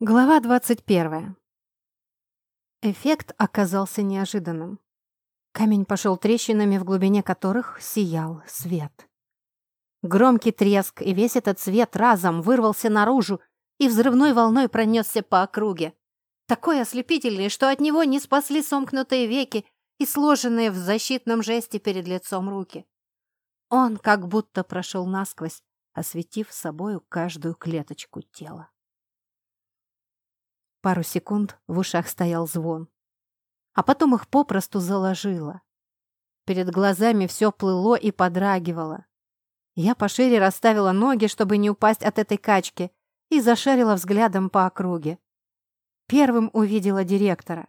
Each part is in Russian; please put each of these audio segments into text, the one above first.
Глава 21. Эффект оказался неожиданным. Камень пошел трещинами, в глубине которых сиял свет. Громкий треск, и весь этот свет разом вырвался наружу и взрывной волной пронесся по округе. Такой ослепительный, что от него не спасли сомкнутые веки и сложенные в защитном жесте перед лицом руки. Он как будто прошел насквозь, осветив собою каждую клеточку тела. Пару секунд в ушах стоял звон. А потом их попросту заложило. Перед глазами все плыло и подрагивало. Я пошире расставила ноги, чтобы не упасть от этой качки, и зашарила взглядом по округе. Первым увидела директора.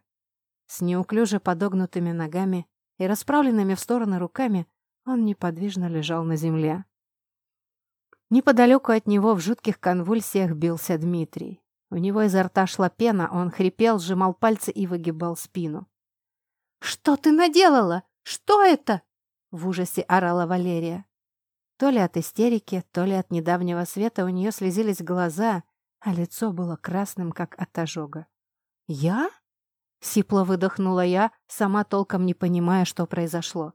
С неуклюже подогнутыми ногами и расправленными в стороны руками он неподвижно лежал на земле. Неподалеку от него в жутких конвульсиях бился Дмитрий. У него изо рта шла пена, он хрипел, сжимал пальцы и выгибал спину. «Что ты наделала? Что это?» — в ужасе орала Валерия. То ли от истерики, то ли от недавнего света у нее слезились глаза, а лицо было красным, как от ожога. «Я?» — сипло выдохнула я, сама толком не понимая, что произошло.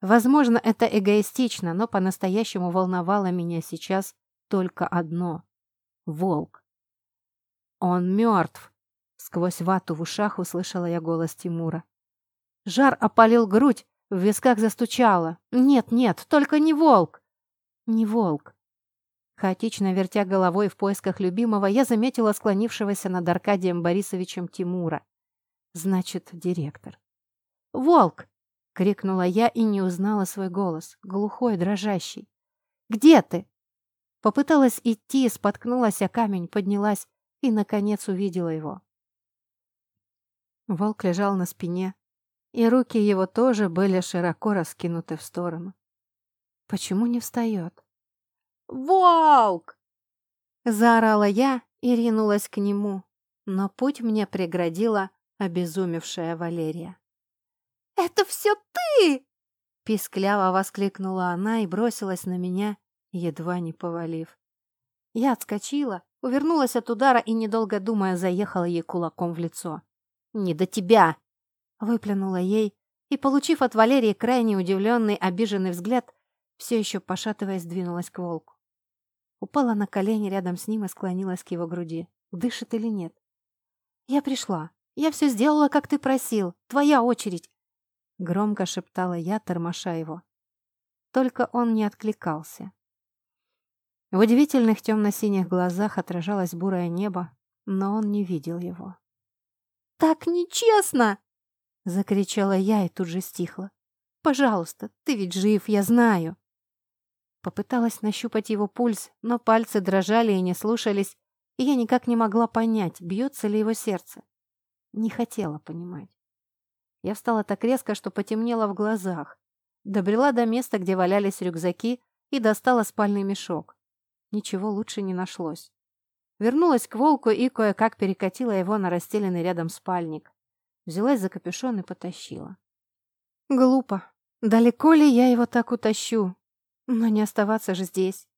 Возможно, это эгоистично, но по-настоящему волновало меня сейчас только одно — волк. «Он мертв!» Сквозь вату в ушах услышала я голос Тимура. Жар опалил грудь, в висках застучало. «Нет, нет, только не волк!» «Не волк!» Хаотично вертя головой в поисках любимого, я заметила склонившегося над Аркадием Борисовичем Тимура. Значит, директор. «Волк!» — крикнула я и не узнала свой голос, глухой, дрожащий. «Где ты?» Попыталась идти, споткнулась о камень, поднялась и, наконец, увидела его. Волк лежал на спине, и руки его тоже были широко раскинуты в сторону. Почему не встает? «Волк!» Заорала я и ринулась к нему, но путь мне преградила обезумевшая Валерия. «Это все ты!» Пискляво воскликнула она и бросилась на меня, едва не повалив. Я отскочила, Увернулась от удара и, недолго думая, заехала ей кулаком в лицо. «Не до тебя!» Выплюнула ей и, получив от Валерии крайне удивленный, обиженный взгляд, все еще пошатываясь, двинулась к волку. Упала на колени рядом с ним и склонилась к его груди. Дышит или нет? «Я пришла. Я все сделала, как ты просил. Твоя очередь!» Громко шептала я, тормоша его. Только он не откликался. В удивительных темно-синих глазах отражалось бурое небо, но он не видел его. «Так нечестно!» — закричала я и тут же стихла. «Пожалуйста, ты ведь жив, я знаю!» Попыталась нащупать его пульс, но пальцы дрожали и не слушались, и я никак не могла понять, бьется ли его сердце. Не хотела понимать. Я встала так резко, что потемнело в глазах. Добрела до места, где валялись рюкзаки, и достала спальный мешок. Ничего лучше не нашлось. Вернулась к волку и кое-как перекатила его на расстеленный рядом спальник. Взялась за капюшон и потащила. Глупо. Далеко ли я его так утащу? Но не оставаться же здесь.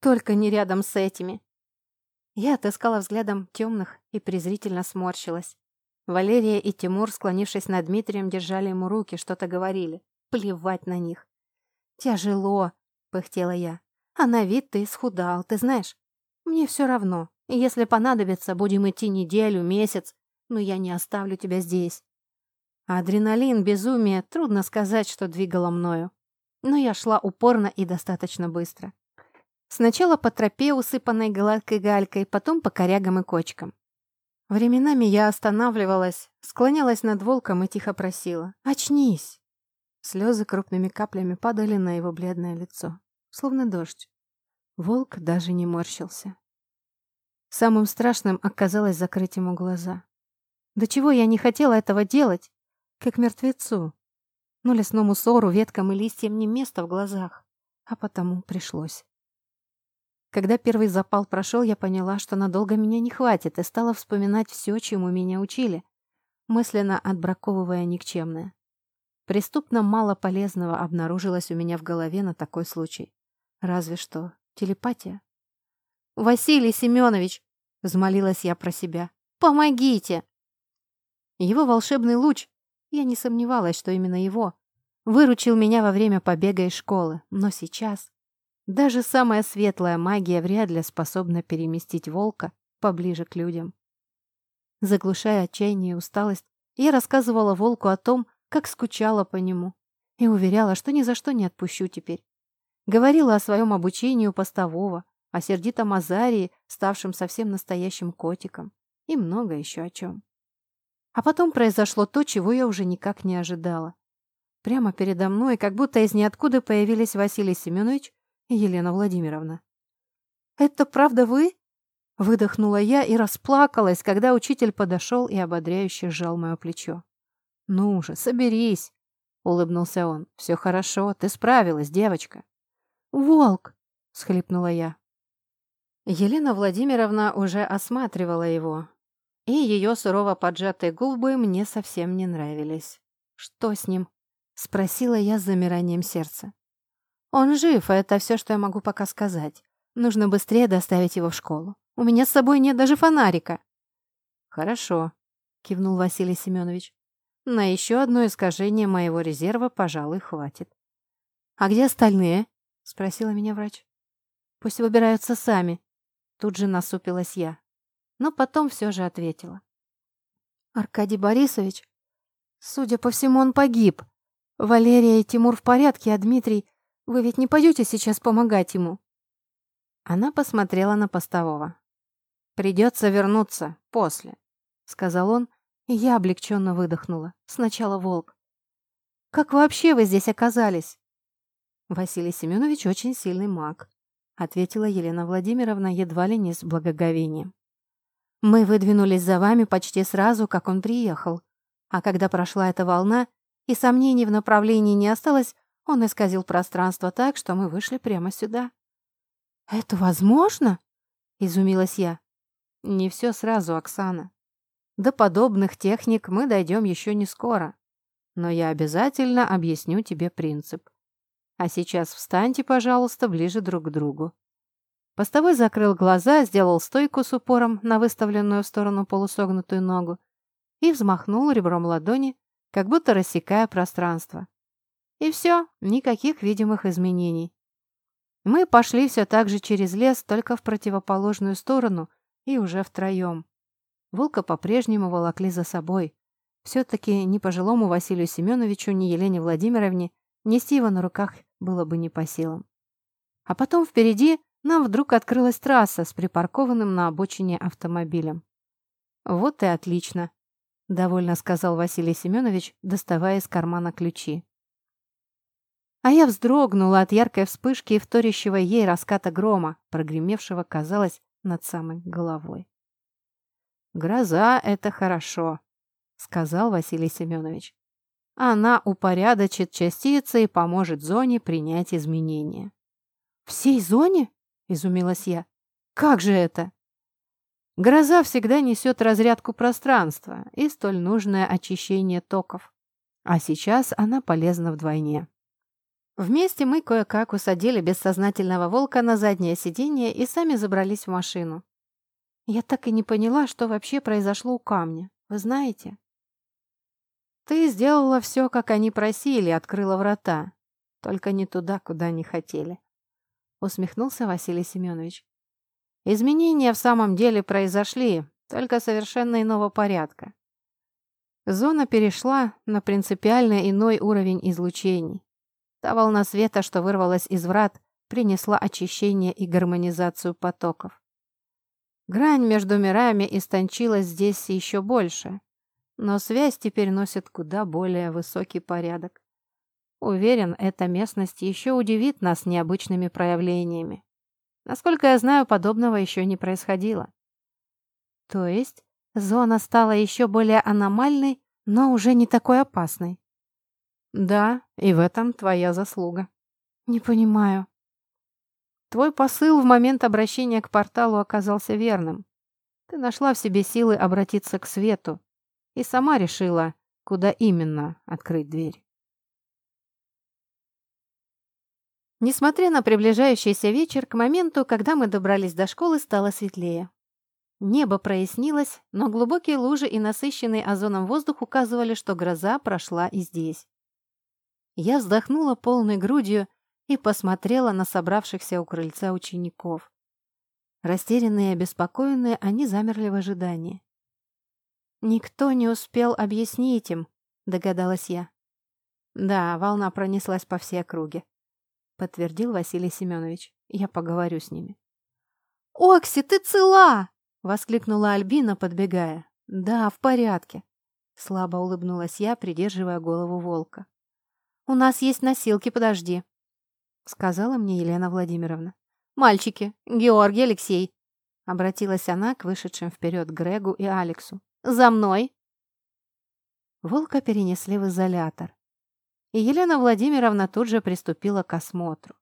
Только не рядом с этими. Я отыскала взглядом темных и презрительно сморщилась. Валерия и Тимур, склонившись над Дмитрием, держали ему руки, что-то говорили. Плевать на них. «Тяжело», — пыхтела я. А на вид ты исхудал, ты знаешь. Мне все равно. Если понадобится, будем идти неделю, месяц, но я не оставлю тебя здесь. Адреналин, безумие, трудно сказать, что двигало мною. Но я шла упорно и достаточно быстро. Сначала по тропе, усыпанной гладкой галькой, потом по корягам и кочкам. Временами я останавливалась, склонялась над волком и тихо просила «Очнись!». Слезы крупными каплями падали на его бледное лицо словно дождь. Волк даже не морщился. Самым страшным оказалось закрыть ему глаза. До чего я не хотела этого делать, как мертвецу. Но лесному сору, веткам и листьям не место в глазах, а потому пришлось. Когда первый запал прошел, я поняла, что надолго меня не хватит, и стала вспоминать все, чему меня учили, мысленно отбраковывая никчемное. Преступно мало полезного обнаружилось у меня в голове на такой случай. Разве что телепатия. «Василий Семенович!» — взмолилась я про себя. «Помогите!» Его волшебный луч, я не сомневалась, что именно его, выручил меня во время побега из школы, но сейчас даже самая светлая магия вряд ли способна переместить волка поближе к людям. Заглушая отчаяние и усталость, я рассказывала волку о том, как скучала по нему, и уверяла, что ни за что не отпущу теперь. Говорила о своем обучении у постового, о сердитом Азарии, ставшем совсем настоящим котиком, и много еще о чем. А потом произошло то, чего я уже никак не ожидала. Прямо передо мной, как будто из ниоткуда появились Василий Семенович и Елена Владимировна. «Это правда вы?» Выдохнула я и расплакалась, когда учитель подошел и ободряюще сжал мое плечо. «Ну же, соберись!» — улыбнулся он. «Все хорошо, ты справилась, девочка». «Волк!» — схлипнула я. Елена Владимировна уже осматривала его, и ее сурово поджатые губы мне совсем не нравились. «Что с ним?» — спросила я с замиранием сердца. «Он жив, это все, что я могу пока сказать. Нужно быстрее доставить его в школу. У меня с собой нет даже фонарика». «Хорошо», — кивнул Василий Семенович. «На еще одно искажение моего резерва, пожалуй, хватит». «А где остальные?» — спросила меня врач. «Пусть выбираются сами». Тут же насупилась я. Но потом все же ответила. «Аркадий Борисович, судя по всему, он погиб. Валерия и Тимур в порядке, а Дмитрий... Вы ведь не пойдете сейчас помогать ему?» Она посмотрела на постового. «Придется вернуться после», — сказал он, и я облегченно выдохнула. Сначала волк. «Как вообще вы здесь оказались?» «Василий Семенович очень сильный маг», — ответила Елена Владимировна едва ли не с благоговением. «Мы выдвинулись за вами почти сразу, как он приехал. А когда прошла эта волна, и сомнений в направлении не осталось, он исказил пространство так, что мы вышли прямо сюда». «Это возможно?» — изумилась я. Не все сразу, Оксана. До подобных техник мы дойдем еще не скоро. Но я обязательно объясню тебе принцип. А сейчас встаньте, пожалуйста, ближе друг к другу. Постовой закрыл глаза, сделал стойку с упором на выставленную в сторону полусогнутую ногу и взмахнул ребром ладони, как будто рассекая пространство. И все, никаких видимых изменений. Мы пошли все так же через лес, только в противоположную сторону – и уже втроем. Волка по-прежнему волокли за собой. Все-таки ни пожилому Василию Семеновичу, ни Елене Владимировне нести его на руках было бы не по силам. А потом впереди нам вдруг открылась трасса с припаркованным на обочине автомобилем. «Вот и отлично», — довольно сказал Василий Семенович, доставая из кармана ключи. А я вздрогнула от яркой вспышки и вторящего ей раската грома, прогремевшего, казалось, над самой головой. «Гроза — это хорошо», — сказал Василий Семенович. «Она упорядочит частицы и поможет зоне принять изменения». «Всей зоне?» — изумилась я. «Как же это?» Гроза всегда несет разрядку пространства и столь нужное очищение токов. А сейчас она полезна вдвойне. Вместе мы кое-как усадили бессознательного волка на заднее сиденье и сами забрались в машину. Я так и не поняла, что вообще произошло у камня. Вы знаете? Ты сделала все, как они просили, открыла врата. Только не туда, куда не хотели. Усмехнулся Василий Семенович. Изменения в самом деле произошли, только совершенно иного порядка. Зона перешла на принципиально иной уровень излучений. Та волна света, что вырвалась из врат, принесла очищение и гармонизацию потоков. Грань между мирами истончилась здесь еще больше, но связь теперь носит куда более высокий порядок. Уверен, эта местность еще удивит нас необычными проявлениями. Насколько я знаю, подобного еще не происходило. То есть зона стала еще более аномальной, но уже не такой опасной. Да, и в этом твоя заслуга. Не понимаю. Твой посыл в момент обращения к порталу оказался верным. Ты нашла в себе силы обратиться к свету и сама решила, куда именно открыть дверь. Несмотря на приближающийся вечер, к моменту, когда мы добрались до школы, стало светлее. Небо прояснилось, но глубокие лужи и насыщенный озоном воздух указывали, что гроза прошла и здесь. Я вздохнула полной грудью и посмотрела на собравшихся у крыльца учеников. Растерянные и обеспокоенные, они замерли в ожидании. «Никто не успел объяснить им», — догадалась я. «Да, волна пронеслась по всей округе», — подтвердил Василий Семенович. «Я поговорю с ними». «Окси, ты цела!» — воскликнула Альбина, подбегая. «Да, в порядке», — слабо улыбнулась я, придерживая голову волка. «У нас есть носилки, подожди», — сказала мне Елена Владимировна. «Мальчики, Георгий, Алексей!» — обратилась она к вышедшим вперед Грегу и Алексу. «За мной!» Волка перенесли в изолятор. И Елена Владимировна тут же приступила к осмотру.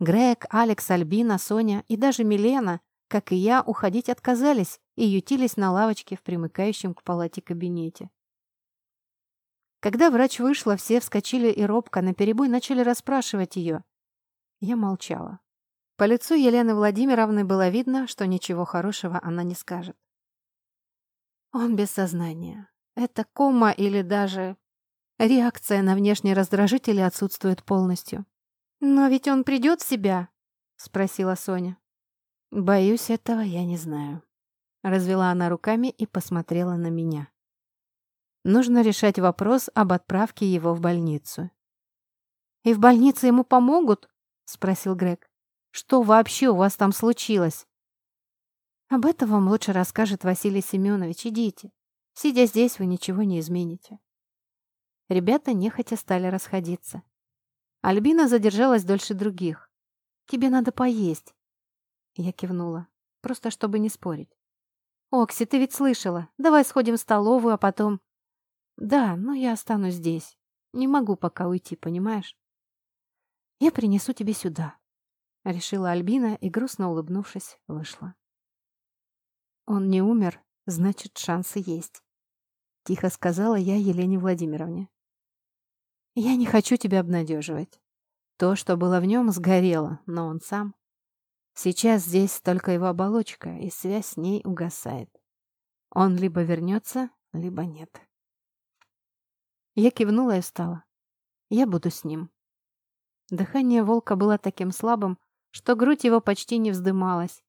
Грег, Алекс, Альбина, Соня и даже Милена, как и я, уходить отказались и ютились на лавочке в примыкающем к палате кабинете. Когда врач вышла, все вскочили и робко наперебой начали расспрашивать ее. Я молчала. По лицу Елены Владимировны было видно, что ничего хорошего она не скажет. Он без сознания. Это кома или даже реакция на внешние раздражители отсутствует полностью. «Но ведь он придет в себя?» — спросила Соня. «Боюсь, этого я не знаю». Развела она руками и посмотрела на меня. Нужно решать вопрос об отправке его в больницу. «И в больнице ему помогут?» — спросил Грег. «Что вообще у вас там случилось?» «Об этом вам лучше расскажет Василий Семенович. Идите. Сидя здесь, вы ничего не измените». Ребята нехотя стали расходиться. Альбина задержалась дольше других. «Тебе надо поесть». Я кивнула, просто чтобы не спорить. «Окси, ты ведь слышала. Давай сходим в столовую, а потом...» «Да, но я останусь здесь. Не могу пока уйти, понимаешь?» «Я принесу тебе сюда», — решила Альбина и, грустно улыбнувшись, вышла. «Он не умер, значит, шансы есть», — тихо сказала я Елене Владимировне. «Я не хочу тебя обнадеживать. То, что было в нем, сгорело, но он сам. Сейчас здесь только его оболочка, и связь с ней угасает. Он либо вернется, либо нет». Я кивнула и встала. Я буду с ним. Дыхание волка было таким слабым, что грудь его почти не вздымалась.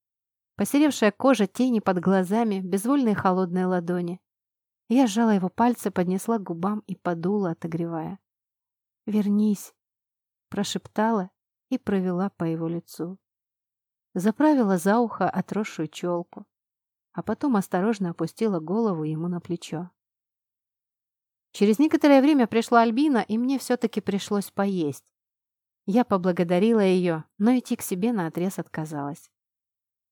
Посеревшая кожа, тени под глазами, безвольные холодные ладони. Я сжала его пальцы, поднесла к губам и подула, отогревая. «Вернись», — прошептала и провела по его лицу. Заправила за ухо отросшую челку, а потом осторожно опустила голову ему на плечо. Через некоторое время пришла Альбина, и мне все-таки пришлось поесть. Я поблагодарила ее, но идти к себе наотрез отказалась.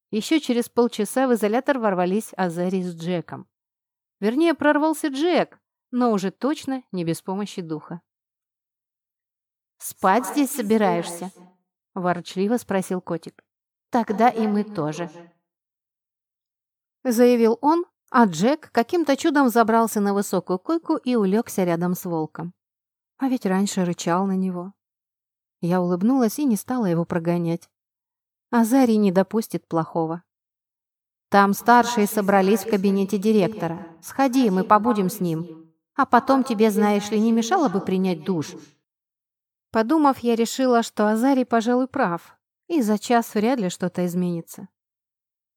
Еще через полчаса в изолятор ворвались Азари с Джеком. Вернее, прорвался Джек, но уже точно не без помощи духа. «Спать здесь собираешься?» – ворчливо спросил котик. «Тогда и мы тоже», – заявил он, а Джек каким-то чудом забрался на высокую койку и улегся рядом с волком. А ведь раньше рычал на него. Я улыбнулась и не стала его прогонять. Азарий не допустит плохого. «Там старшие собрались в кабинете директора. Сходи, мы побудем с ним. А потом тебе, знаешь ли, не мешало бы принять душ». Подумав, я решила, что Азарий, пожалуй, прав, и за час вряд ли что-то изменится.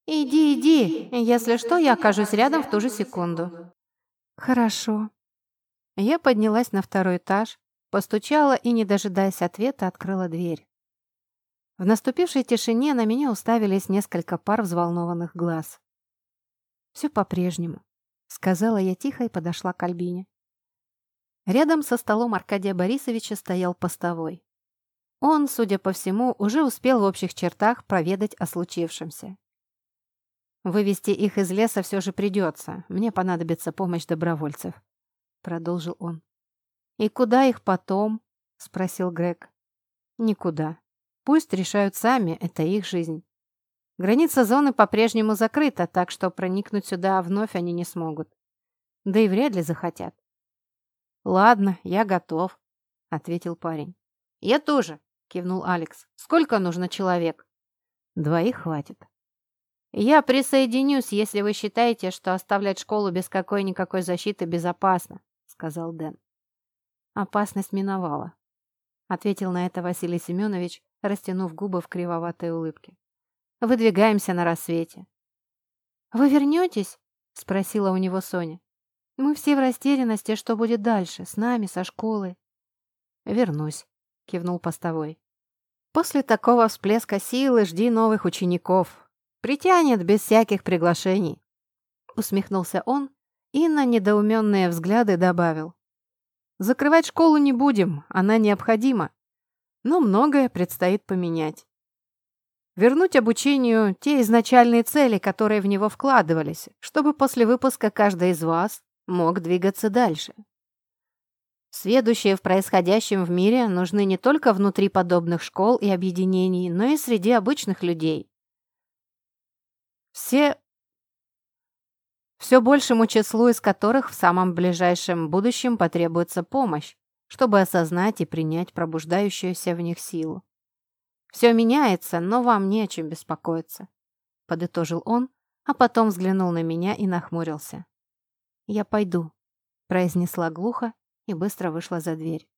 «Иди, иди, если что, я окажусь рядом в ту же секунду». «Хорошо». Я поднялась на второй этаж, постучала и, не дожидаясь ответа, открыла дверь. В наступившей тишине на меня уставились несколько пар взволнованных глаз. «Все по-прежнему», — сказала я тихо и подошла к Альбине. Рядом со столом Аркадия Борисовича стоял постовой. Он, судя по всему, уже успел в общих чертах проведать о случившемся. «Вывести их из леса все же придется. Мне понадобится помощь добровольцев», — продолжил он. «И куда их потом?» — спросил Грег. «Никуда. Пусть решают сами, это их жизнь. Граница зоны по-прежнему закрыта, так что проникнуть сюда вновь они не смогут. Да и вряд ли захотят». «Ладно, я готов», — ответил парень. «Я тоже», — кивнул Алекс. «Сколько нужно человек?» «Двоих хватит». «Я присоединюсь, если вы считаете, что оставлять школу без какой-никакой защиты безопасно», — сказал Дэн. «Опасность миновала», — ответил на это Василий Семенович, растянув губы в кривоватой улыбке. «Выдвигаемся на рассвете». «Вы вернетесь?» — спросила у него Соня. «Мы все в растерянности, что будет дальше, с нами, со школой». «Вернусь», — кивнул постовой. «После такого всплеска силы жди новых учеников. Притянет без всяких приглашений», — усмехнулся он и на недоуменные взгляды добавил. «Закрывать школу не будем, она необходима, но многое предстоит поменять. Вернуть обучению те изначальные цели, которые в него вкладывались, чтобы после выпуска каждый из вас мог двигаться дальше. Сведущие в происходящем в мире нужны не только внутри подобных школ и объединений, но и среди обычных людей. Все все большему числу из которых в самом ближайшем будущем потребуется помощь, чтобы осознать и принять пробуждающуюся в них силу. «Все меняется, но вам не о чем беспокоиться», — подытожил он, а потом взглянул на меня и нахмурился. «Я пойду», — произнесла глухо и быстро вышла за дверь.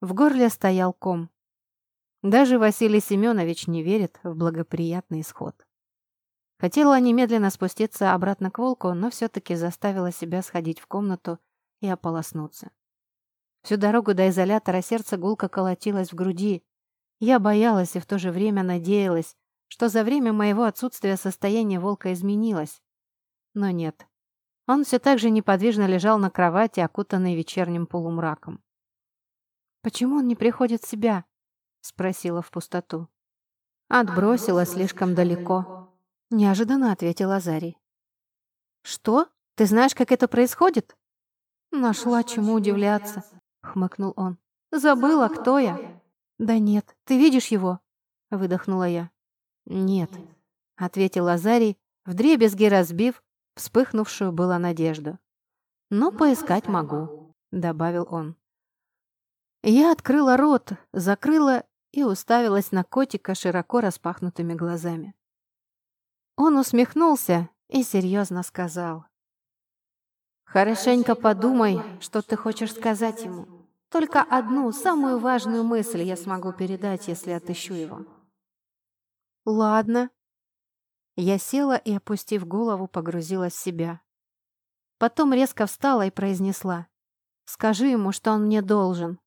В горле стоял ком. Даже Василий Семенович не верит в благоприятный исход. Хотела немедленно спуститься обратно к волку, но все-таки заставила себя сходить в комнату и ополоснуться. Всю дорогу до изолятора сердце гулко колотилось в груди. Я боялась и в то же время надеялась, что за время моего отсутствия состояние волка изменилось. Но нет. Он все так же неподвижно лежал на кровати, окутанный вечерним полумраком. «Почему он не приходит в себя?» — спросила в пустоту. «Отбросила слишком далеко», Неожиданно ответил Азарий. «Что? Ты знаешь, как это происходит?» «Нашла чему удивляться», — хмыкнул он. «Забыла, кто я?» «Да нет, ты видишь его?» — выдохнула я. «Нет», — ответил Азарий, вдребезги разбив вспыхнувшую была надежду. «Но поискать могу», — добавил он. Я открыла рот, закрыла и уставилась на котика широко распахнутыми глазами. Он усмехнулся и серьезно сказал. «Хорошенько подумай, что ты хочешь сказать ему. Только одну, самую важную мысль я смогу передать, если отыщу его». «Ладно». Я села и, опустив голову, погрузилась в себя. Потом резко встала и произнесла. «Скажи ему, что он мне должен».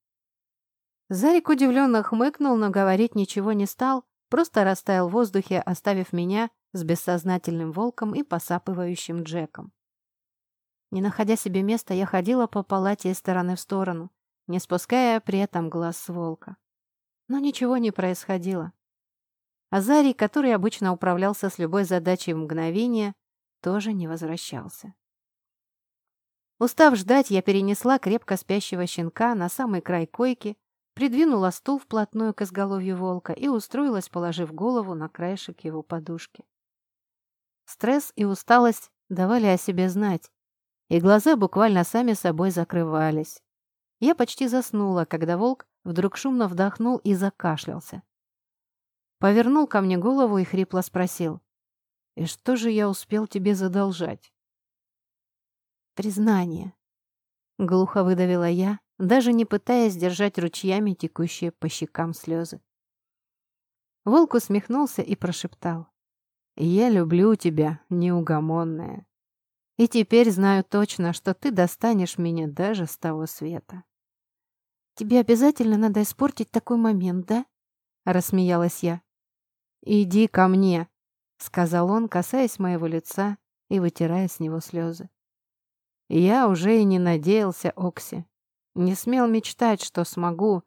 Зарик удивленно хмыкнул, но говорить ничего не стал, просто растаял в воздухе, оставив меня с бессознательным волком и посапывающим Джеком. Не находя себе места, я ходила по палате из стороны в сторону, не спуская при этом глаз с волка. Но ничего не происходило. Азарий, который обычно управлялся с любой задачей в мгновение, тоже не возвращался. Устав ждать, я перенесла крепко спящего щенка на самый край койки, придвинула стул вплотную к изголовью волка и устроилась, положив голову на краешек его подушки. Стресс и усталость давали о себе знать, и глаза буквально сами собой закрывались. Я почти заснула, когда волк вдруг шумно вдохнул и закашлялся. Повернул ко мне голову и хрипло спросил. «И что же я успел тебе задолжать?» «Признание», — глухо выдавила я, даже не пытаясь держать ручьями текущие по щекам слезы. Волк усмехнулся и прошептал. Я люблю тебя, неугомонная. И теперь знаю точно, что ты достанешь меня даже с того света. Тебе обязательно надо испортить такой момент, да? Рассмеялась я. Иди ко мне, сказал он, касаясь моего лица и вытирая с него слезы. Я уже и не надеялся, Окси. Не смел мечтать, что смогу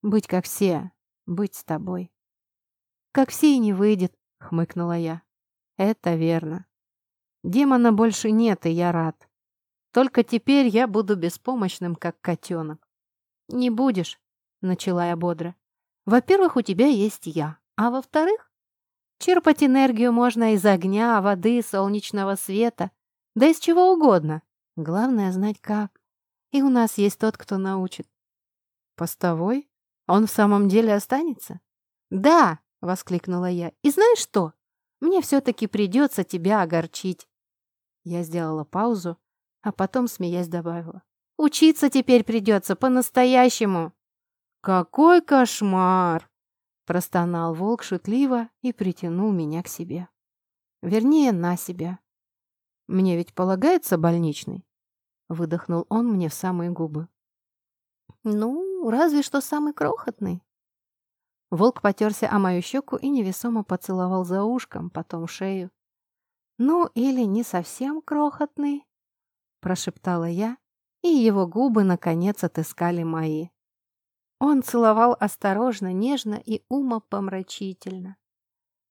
быть как все, быть с тобой. Как все и не выйдет, — хмыкнула я. «Это верно. Демона больше нет, и я рад. Только теперь я буду беспомощным, как котенок». «Не будешь», — начала я бодро. «Во-первых, у тебя есть я, а во-вторых, черпать энергию можно из огня, воды, солнечного света, да из чего угодно. Главное знать как. И у нас есть тот, кто научит». «Постовой? Он в самом деле останется?» «Да!» — воскликнула я. «И знаешь что? мне все-таки придется тебя огорчить». Я сделала паузу, а потом, смеясь, добавила. «Учиться теперь придется по-настоящему». «Какой кошмар!» – простонал волк шутливо и притянул меня к себе. Вернее, на себя. «Мне ведь полагается больничный?» – выдохнул он мне в самые губы. «Ну, разве что самый крохотный». Волк потерся о мою щеку и невесомо поцеловал за ушком, потом шею. «Ну, или не совсем крохотный», — прошептала я, и его губы, наконец, отыскали мои. Он целовал осторожно, нежно и умопомрачительно.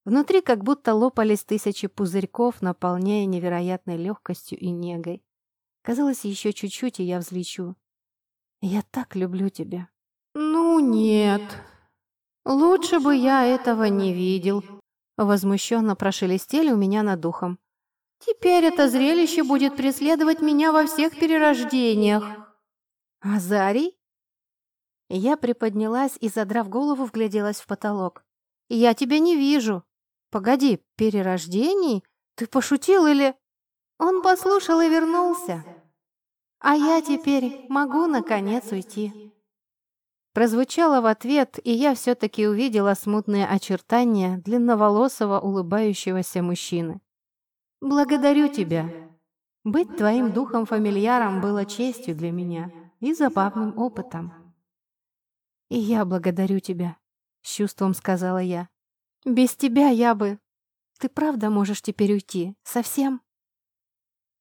Внутри как будто лопались тысячи пузырьков, наполняя невероятной легкостью и негой. Казалось, еще чуть-чуть, и я взлечу. «Я так люблю тебя». «Ну нет», «Лучше бы я этого не видел», — возмущенно прошелестели у меня над духом. «Теперь это зрелище будет преследовать меня во всех перерождениях». «Азарий?» Я приподнялась и, задрав голову, вгляделась в потолок. «Я тебя не вижу. Погоди, перерождений? Ты пошутил или...» Он послушал и вернулся. «А я теперь могу, наконец, уйти». Прозвучало в ответ, и я все-таки увидела смутные очертания длинноволосого улыбающегося мужчины. «Благодарю тебя. Быть твоим духом-фамильяром было честью для меня и забавным опытом». «И я благодарю тебя», — с чувством сказала я. «Без тебя я бы... Ты правда можешь теперь уйти? Совсем?»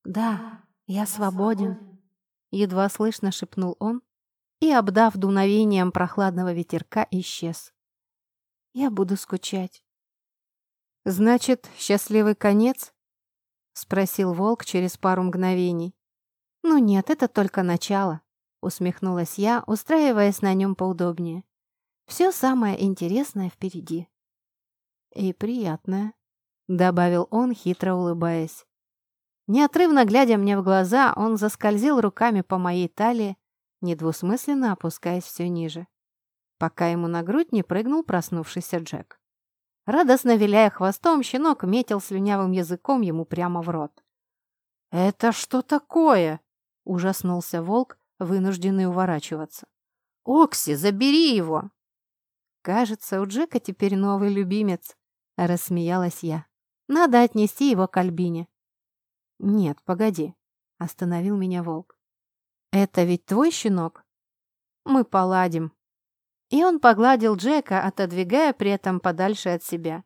«Да, я свободен», — едва слышно шепнул он, и, обдав дуновением прохладного ветерка, исчез. «Я буду скучать». «Значит, счастливый конец?» — спросил волк через пару мгновений. «Ну нет, это только начало», — усмехнулась я, устраиваясь на нем поудобнее. «Все самое интересное впереди». «И приятное», — добавил он, хитро улыбаясь. Неотрывно глядя мне в глаза, он заскользил руками по моей талии, недвусмысленно опускаясь все ниже, пока ему на грудь не прыгнул проснувшийся Джек. Радостно виляя хвостом, щенок метил слюнявым языком ему прямо в рот. «Это что такое?» — ужаснулся волк, вынужденный уворачиваться. «Окси, забери его!» «Кажется, у Джека теперь новый любимец», — рассмеялась я. «Надо отнести его к Альбине». «Нет, погоди», — остановил меня волк. «Это ведь твой щенок?» «Мы поладим». И он погладил Джека, отодвигая при этом подальше от себя.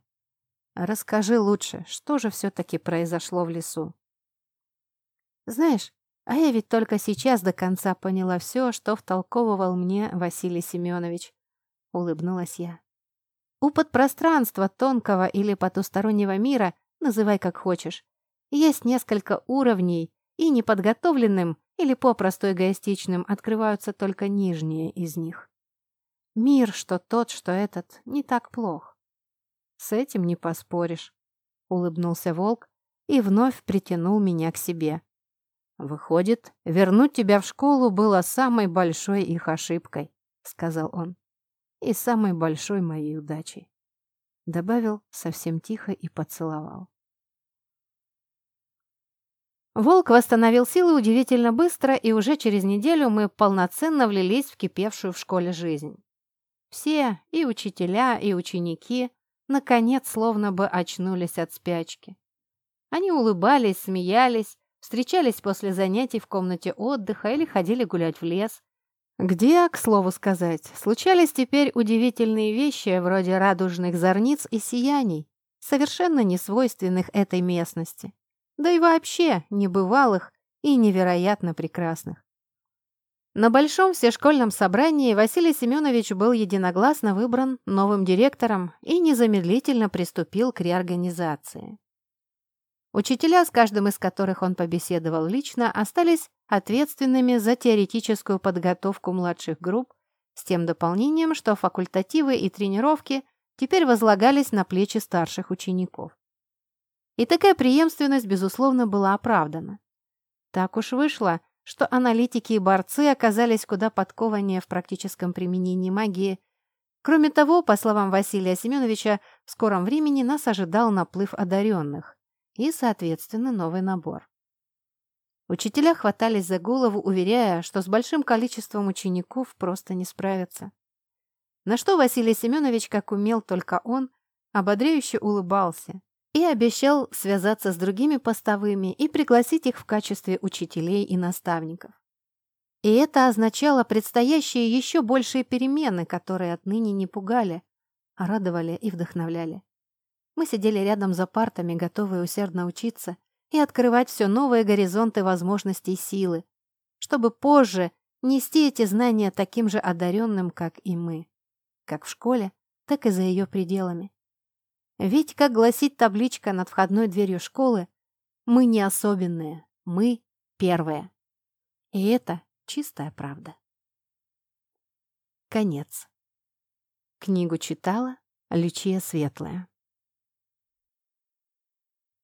«Расскажи лучше, что же все-таки произошло в лесу?» «Знаешь, а я ведь только сейчас до конца поняла все, что втолковывал мне Василий Семенович», — улыбнулась я. «У подпространства тонкого или потустороннего мира, называй как хочешь, есть несколько уровней, и неподготовленным или попросту эгоистичным открываются только нижние из них. Мир, что тот, что этот, не так плох. С этим не поспоришь, — улыбнулся волк и вновь притянул меня к себе. «Выходит, вернуть тебя в школу было самой большой их ошибкой», — сказал он, — «и самой большой моей удачей», — добавил совсем тихо и поцеловал. Волк восстановил силы удивительно быстро, и уже через неделю мы полноценно влились в кипевшую в школе жизнь. Все, и учителя, и ученики, наконец словно бы очнулись от спячки. Они улыбались, смеялись, встречались после занятий в комнате отдыха или ходили гулять в лес, где, к слову сказать, случались теперь удивительные вещи вроде радужных зорниц и сияний, совершенно несвойственных этой местности да и вообще небывалых и невероятно прекрасных. На большом всешкольном собрании Василий Семенович был единогласно выбран новым директором и незамедлительно приступил к реорганизации. Учителя, с каждым из которых он побеседовал лично, остались ответственными за теоретическую подготовку младших групп с тем дополнением, что факультативы и тренировки теперь возлагались на плечи старших учеников. И такая преемственность, безусловно, была оправдана. Так уж вышло, что аналитики и борцы оказались куда подкованнее в практическом применении магии. Кроме того, по словам Василия Семеновича, в скором времени нас ожидал наплыв одаренных и, соответственно, новый набор. Учителя хватались за голову, уверяя, что с большим количеством учеников просто не справятся. На что Василий Семенович, как умел только он, ободряюще улыбался и обещал связаться с другими постовыми и пригласить их в качестве учителей и наставников. И это означало предстоящие еще большие перемены, которые отныне не пугали, а радовали и вдохновляли. Мы сидели рядом за партами, готовые усердно учиться и открывать все новые горизонты возможностей силы, чтобы позже нести эти знания таким же одаренным, как и мы, как в школе, так и за ее пределами. Ведь, как гласит табличка над входной дверью школы, мы не особенные, мы первые. И это Чистая правда. Конец. Книгу читала Лючия Светлая.